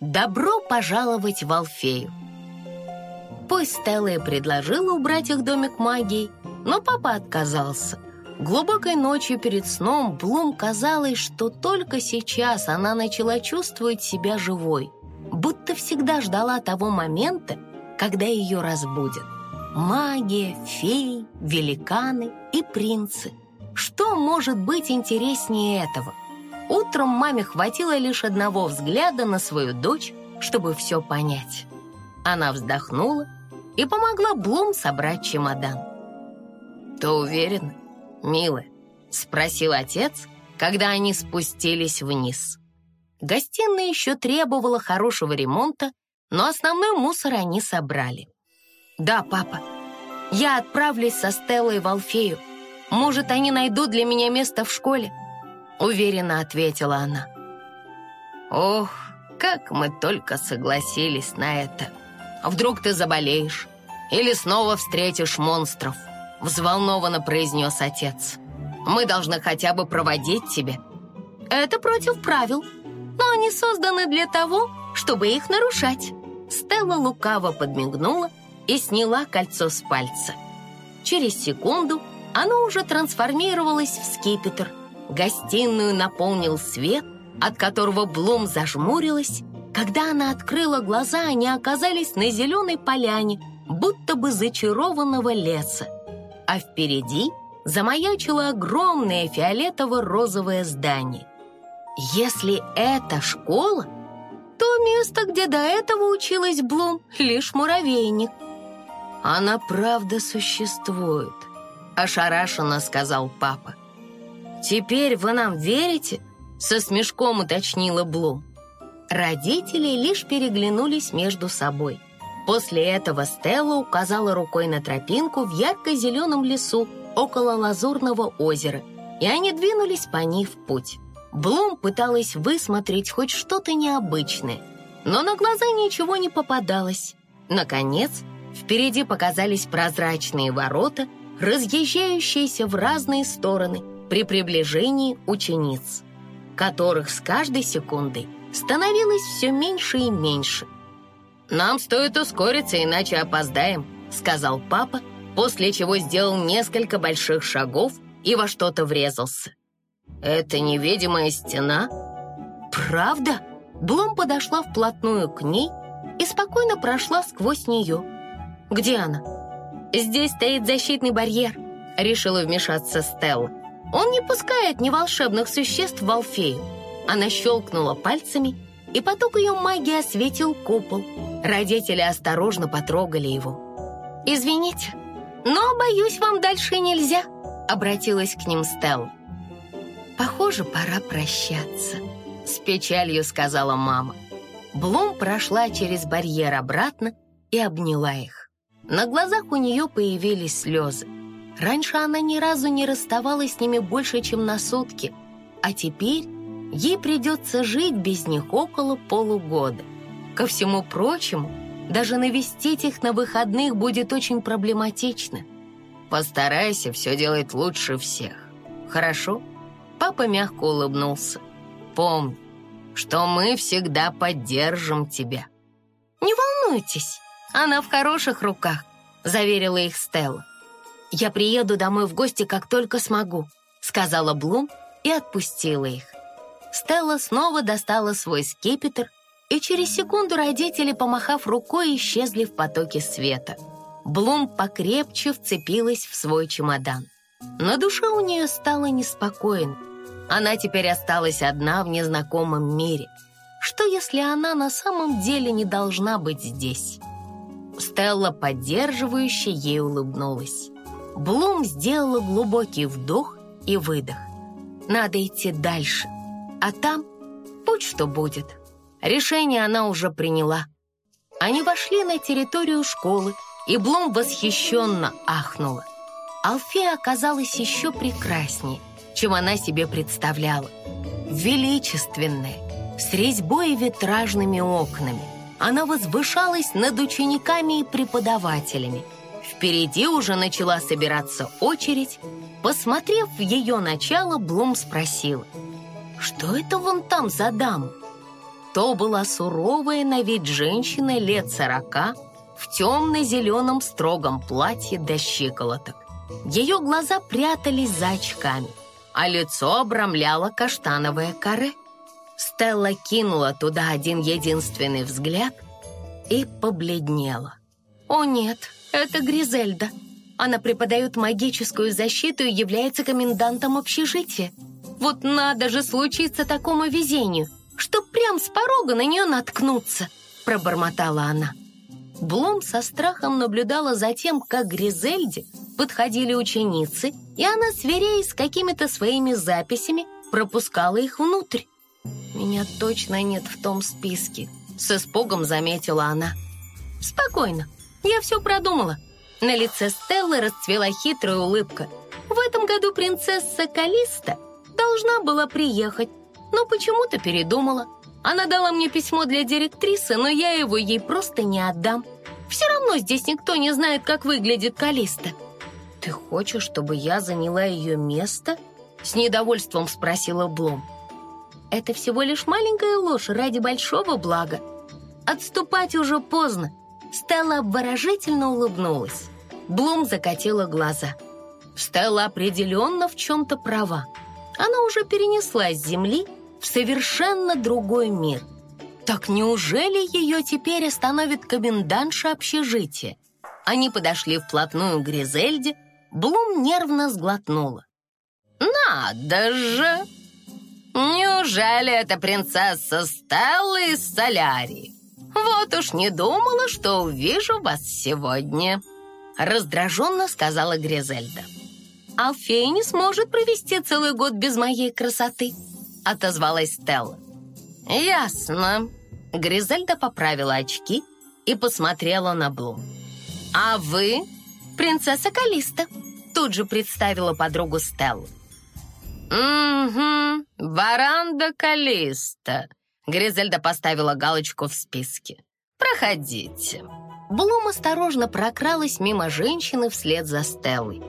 «Добро пожаловать в Алфею». Пусть Стелла и предложила убрать их домик магией, но папа отказался. Глубокой ночью перед сном Блум казалось, что только сейчас она начала чувствовать себя живой, будто всегда ждала того момента, когда ее разбудят. Магия, феи, великаны и принцы. Что может быть интереснее этого? Утром маме хватило лишь одного взгляда на свою дочь, чтобы все понять. Она вздохнула и помогла Блум собрать чемодан. «Ты уверена, милая?» — спросил отец, когда они спустились вниз. Гостиная еще требовала хорошего ремонта, но основной мусор они собрали. «Да, папа, я отправлюсь со Стеллой в Алфею. Может, они найдут для меня место в школе?» Уверенно ответила она. «Ох, как мы только согласились на это! Вдруг ты заболеешь или снова встретишь монстров?» взволнованно произнес отец. «Мы должны хотя бы проводить тебя». «Это против правил, но они созданы для того, чтобы их нарушать». Стелла лукаво подмигнула и сняла кольцо с пальца. Через секунду оно уже трансформировалось в скипетр – Гостиную наполнил свет, от которого Блум зажмурилась. Когда она открыла глаза, они оказались на зеленой поляне, будто бы зачарованного леса. А впереди замаячило огромное фиолетово-розовое здание. Если это школа, то место, где до этого училась Блум, лишь муравейник. «Она правда существует», — ошарашенно сказал папа. «Теперь вы нам верите?» — со смешком уточнила Блум. Родители лишь переглянулись между собой. После этого Стелла указала рукой на тропинку в ярко-зеленом лесу около Лазурного озера, и они двинулись по ней в путь. Блум пыталась высмотреть хоть что-то необычное, но на глаза ничего не попадалось. Наконец, впереди показались прозрачные ворота, разъезжающиеся в разные стороны — при приближении учениц, которых с каждой секундой становилось все меньше и меньше. «Нам стоит ускориться, иначе опоздаем», — сказал папа, после чего сделал несколько больших шагов и во что-то врезался. «Это невидимая стена?» «Правда?» Блум подошла вплотную к ней и спокойно прошла сквозь нее. «Где она?» «Здесь стоит защитный барьер», — решила вмешаться Стелла. Он не пускает ни волшебных существ в Алфею. Она щелкнула пальцами, и поток ее магии осветил купол. Родители осторожно потрогали его. «Извините, но, боюсь, вам дальше нельзя», — обратилась к ним Стелла. «Похоже, пора прощаться», — с печалью сказала мама. Блум прошла через барьер обратно и обняла их. На глазах у нее появились слезы. Раньше она ни разу не расставалась с ними больше, чем на сутки, а теперь ей придется жить без них около полугода. Ко всему прочему, даже навестить их на выходных будет очень проблематично. Постарайся все делать лучше всех. Хорошо? Папа мягко улыбнулся. Помни, что мы всегда поддержим тебя. Не волнуйтесь, она в хороших руках, заверила их Стелла. «Я приеду домой в гости, как только смогу», — сказала Блум и отпустила их. Стелла снова достала свой скипетр, и через секунду родители, помахав рукой, исчезли в потоке света. Блум покрепче вцепилась в свой чемодан. На душе у нее стало неспокойно. Она теперь осталась одна в незнакомом мире. Что, если она на самом деле не должна быть здесь? Стелла поддерживающе ей улыбнулась. Блум сделала глубокий вдох и выдох. Надо идти дальше, а там будь что будет. Решение она уже приняла. Они вошли на территорию школы, и Блум восхищенно ахнула. Алфея оказалась еще прекраснее, чем она себе представляла. Величественная, с резьбой и витражными окнами. Она возвышалась над учениками и преподавателями – Впереди уже начала собираться очередь. Посмотрев в ее начало, Блум спросила, «Что это вон там за дама?» То была суровая на вид женщина лет сорока в темно-зеленом строгом платье до щиколоток. Ее глаза прятались за очками, а лицо обрамляло каштановое каре. Стелла кинула туда один единственный взгляд и побледнела. «О нет, это Гризельда. Она преподает магическую защиту и является комендантом общежития. Вот надо же случиться такому везению, что прям с порога на нее наткнуться», пробормотала она. Блом со страхом наблюдала за тем, как Гризельде подходили ученицы, и она, сверяясь с какими-то своими записями, пропускала их внутрь. «Меня точно нет в том списке», — с испугом заметила она. «Спокойно, я все продумала». На лице Стеллы расцвела хитрая улыбка. «В этом году принцесса Калиста должна была приехать, но почему-то передумала. Она дала мне письмо для директрисы, но я его ей просто не отдам. Все равно здесь никто не знает, как выглядит Калиста». «Ты хочешь, чтобы я заняла ее место?» С недовольством спросила Блум. «Это всего лишь маленькая ложь ради большого блага. Отступать уже поздно». Стелла обворожительно улыбнулась. Блум закатила глаза. Стелла определенно в чем-то права. Она уже перенеслась с Земли в совершенно другой мир. Так неужели ее теперь остановит комендантша общежития? Они подошли вплотную к Гризельде, Блум нервно сглотнула. «Надо же! Неужели это принцесса Стелла из Солярии? Вот уж не думала, что увижу вас сегодня!» Раздраженно сказала Гризельда. «Алфей не сможет провести целый год без моей красоты», отозвалась Стелла. «Ясно». Гризельда поправила очки и посмотрела на Блум. «А вы принцесса Калиста», тут же представила подругу Стеллу. «Угу, Варанда Калиста», Гризельда поставила галочку в списке. «Проходите». Блум осторожно прокралась мимо женщины вслед за Стеллой.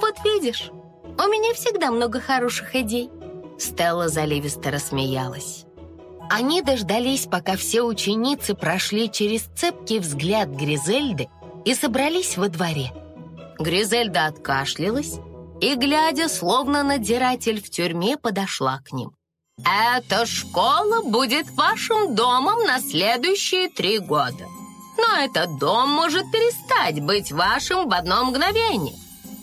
«Вот видишь, у меня всегда много хороших идей». Стелла заливисто рассмеялась. Они дождались, пока все ученицы прошли через цепкий взгляд Гризельды и собрались во дворе. Гризельда откашлялась и, глядя, словно надзиратель в тюрьме, подошла к ним. «Эта школа будет вашим домом на следующие три года. Но этот дом может перестать быть вашим в одно мгновение.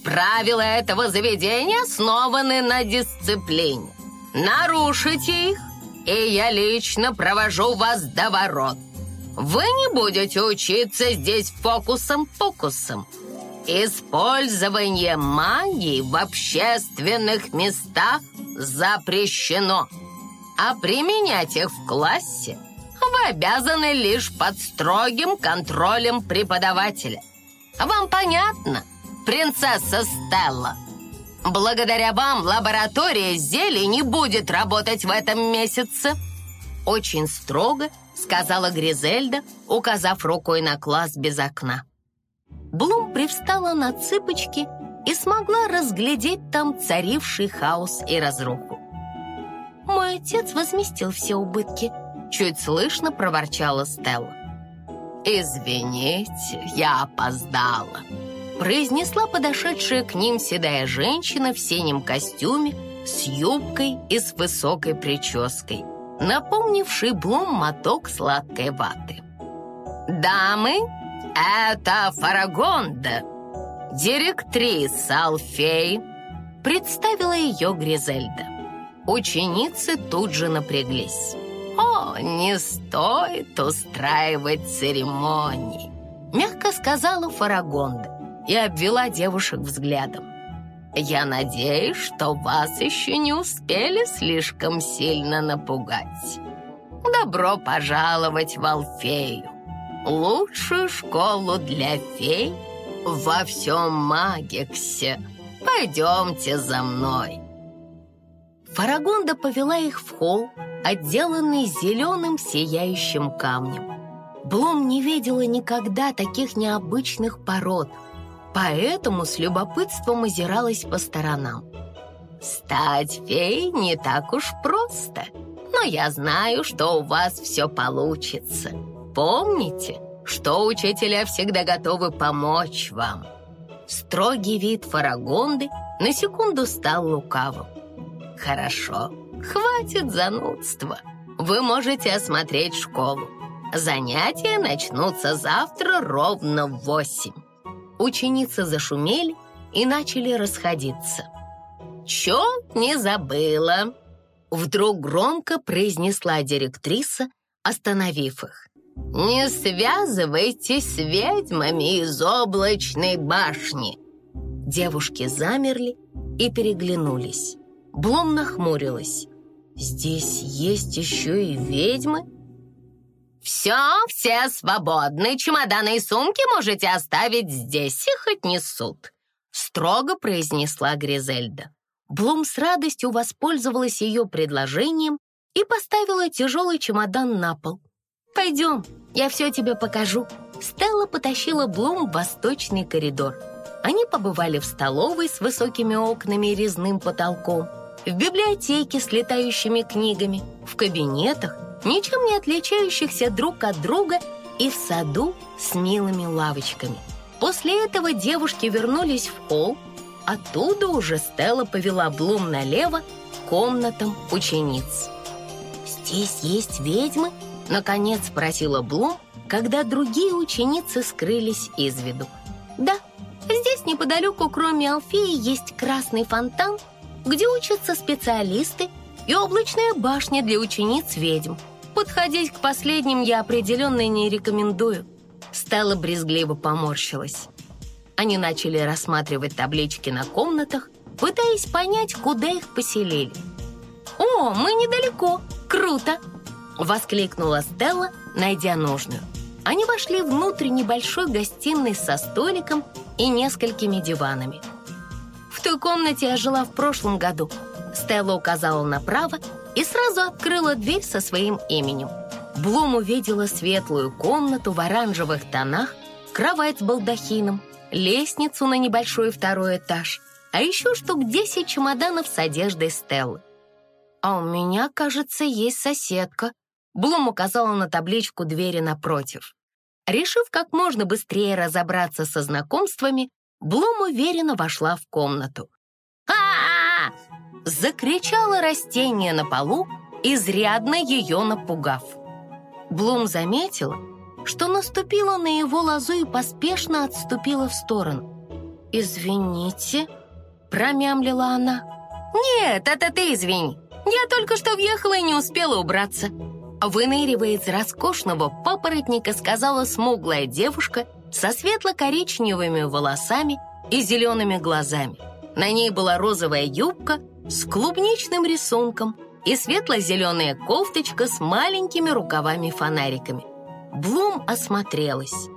Правила этого заведения основаны на дисциплине. Нарушите их, и я лично провожу вас до ворот. Вы не будете учиться здесь фокусом-покусом. Использование магии в общественных местах запрещено, а применять их в классе вы обязаны лишь под строгим контролем преподавателя. Вам понятно, принцесса Стелла? Благодаря вам лаборатория зелий не будет работать в этом месяце. Очень строго сказала Гризельда, указав рукой на класс без окна. Блум привстала на цыпочки и смогла разглядеть там царивший хаос и разруху. «Мой отец возместил все убытки», — чуть слышно проворчала Стелла. «Извините, я опоздала», — произнесла подошедшая к ним седая женщина в синем костюме с юбкой и с высокой прической, напомнивший Блум моток сладкой ваты. «Дамы «Это Фарагонда, директриса Алфей», — представила ее Гризельда. Ученицы тут же напряглись. «О, не стоит устраивать церемонии», — мягко сказала Фарагонда и обвела девушек взглядом. «Я надеюсь, что вас еще не успели слишком сильно напугать. Добро пожаловать в Алфею лучшую школу для фей во всем Магиксе. Пойдемте за мной». Фарагонда повела их в холл, отделанный зеленым сияющим камнем. Блум не видела никогда таких необычных пород, поэтому с любопытством озиралась по сторонам. «Стать феей не так уж просто, но я знаю, что у вас все получится. Помните, что учителя всегда готовы помочь вам». Строгий вид Фарагонды на секунду стал лукавым. «Хорошо, хватит занудства. Вы можете осмотреть школу. Занятия начнутся завтра ровно в восемь». Ученицы зашумели и начали расходиться. «Чё не забыла?» Вдруг громко произнесла директриса, остановив их. «Не связывайтесь с ведьмами из облачной башни!» Девушки замерли и переглянулись. Блум нахмурилась. «Здесь есть еще и ведьмы?» «Все, все свободны. Чемоданы и сумки можете оставить здесь, их отнесут», строго произнесла Гризельда. Блум с радостью воспользовалась ее предложением и поставила тяжелый чемодан на пол. «Пойдем, я все тебе покажу». Стелла потащила Блум в восточный коридор. Они побывали в столовой с высокими окнами и резным потолком, в библиотеке с летающими книгами, в кабинетах, ничем не отличающихся друг от друга, и в саду с милыми лавочками. После этого девушки вернулись в холл, Оттуда уже Стелла повела Блум налево к комнатам учениц. «Здесь есть ведьмы?» — наконец спросила Блум, когда другие ученицы скрылись из виду. «Да, здесь неподалеку, кроме Алфеи, есть красный фонтан, где учатся специалисты, и облачная башня для учениц ведьм. Подходить к последним я определенно не рекомендую». Стелла брезгливо поморщилась. Они начали рассматривать таблички на комнатах, пытаясь понять, куда их поселили. «О, мы недалеко! Круто!» — воскликнула Стелла, найдя нужную. Они вошли внутрь небольшой гостиной со столиком и несколькими диванами. «В той комнате я жила в прошлом году», — Стелла указала направо и сразу открыла дверь со своим именем. Блум увидела светлую комнату в оранжевых тонах, кровать с балдахином, лестницу на небольшой второй этаж, а еще штук 10 чемоданов с одеждой Стеллы. «А у меня, кажется, есть соседка», — Блум указала на табличку двери напротив. Решив как можно быстрее разобраться со знакомствами, Блум уверенно вошла в комнату. а, -а, -а, Закричало растение на полу, изрядно ее напугав. Блум заметила, что наступила на его лозу и поспешно отступила в сторону. «Извините», — промямлила она. «Нет, это ты извини. Я только что въехала и не успела убраться». Выныривая из роскошного папоротника, сказала смуглая девушка со светло-коричневыми волосами и зелеными глазами. На ней была розовая юбка с клубничным рисунком и светло-зеленая кофточка с маленькими рукавами-фонариками. Блум осмотрелась.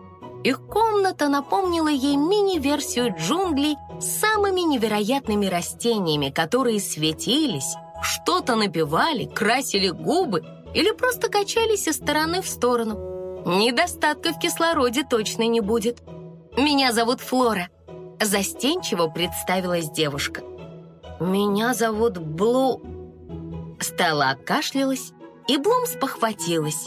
Их комната напомнила ей мини-версию джунглей с самыми невероятными растениями, которые светились, что-то напевали, красили губы или просто качались из стороны в сторону. Недостатка в кислороде точно не будет. «Меня зовут Флора», — застенчиво представилась девушка. «Меня зовут Блу...» Стала окашлялась, и Блум спохватилась.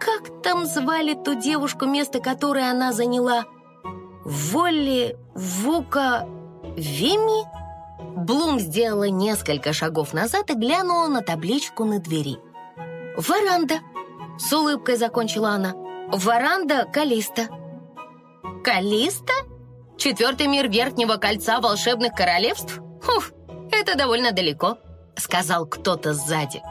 Как там звали ту девушку, место которой она заняла? Волли Вука Вими? Блум сделала несколько шагов назад и глянула на табличку на двери. «Варанда!» — с улыбкой закончила она. «Варанда Калиста». «Калиста? Четвертый мир Верхнего Кольца Волшебных Королевств? Уф, это довольно далеко», — сказал кто-то сзади.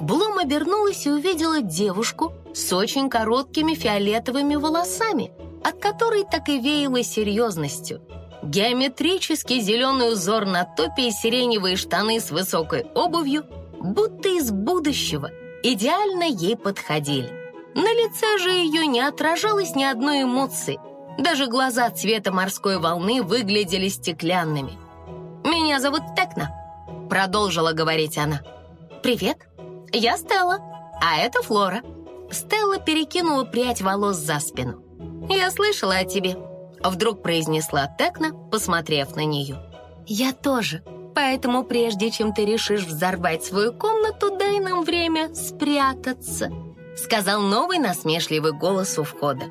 Блум обернулась и увидела девушку с очень короткими фиолетовыми волосами, от которой так и веяло серьезностью. Геометрический зеленый узор на топе и сиреневые штаны с высокой обувью, будто из будущего, идеально ей подходили. На лице же ее не отражалось ни одной эмоции. Даже глаза цвета морской волны выглядели стеклянными. «Меня зовут Текна», — продолжила говорить она. «Привет, я Стелла, а это Флора». Стелла перекинула прядь волос за спину. «Я слышала о тебе», — вдруг произнесла Текна, посмотрев на нее. «Я тоже», — Поэтому прежде чем ты решишь взорвать свою комнату, дай нам время спрятаться», сказал новый насмешливый голос у входа.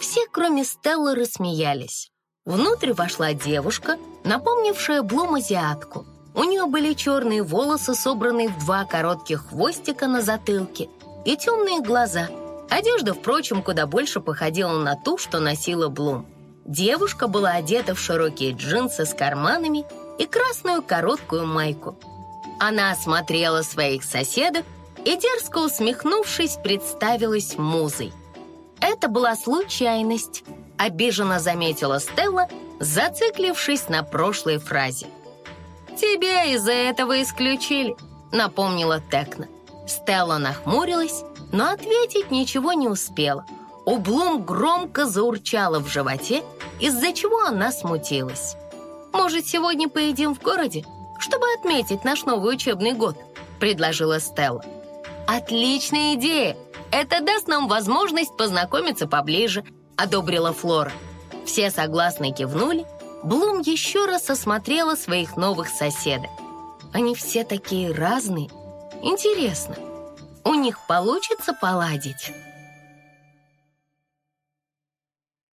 Все, кроме Стеллы, рассмеялись. Внутрь вошла девушка, напомнившая Блум азиатку. У нее были черные волосы, собранные в два коротких хвостика на затылке, и темные глаза. Одежда, впрочем, куда больше походила на ту, что носила Блум. Девушка была одета в широкие джинсы с карманами и красную короткую майку. Она осмотрела своих соседок и, дерзко усмехнувшись, представилась музой. Это была случайность, обиженно заметила Стелла, зациклившись на прошлой фразе. «Тебя из-за этого исключили», — напомнила Текна. Стелла нахмурилась, но ответить ничего не успела. У громко заурчала в животе, из-за чего она смутилась. «Может, сегодня поедим в городе, чтобы отметить наш новый учебный год?» — предложила Стелла. «Отличная идея! Это даст нам возможность познакомиться поближе», — одобрила Флора. Все согласно кивнули. Блум еще раз осмотрела своих новых соседок. Они все такие разные. Интересно, у них получится поладить?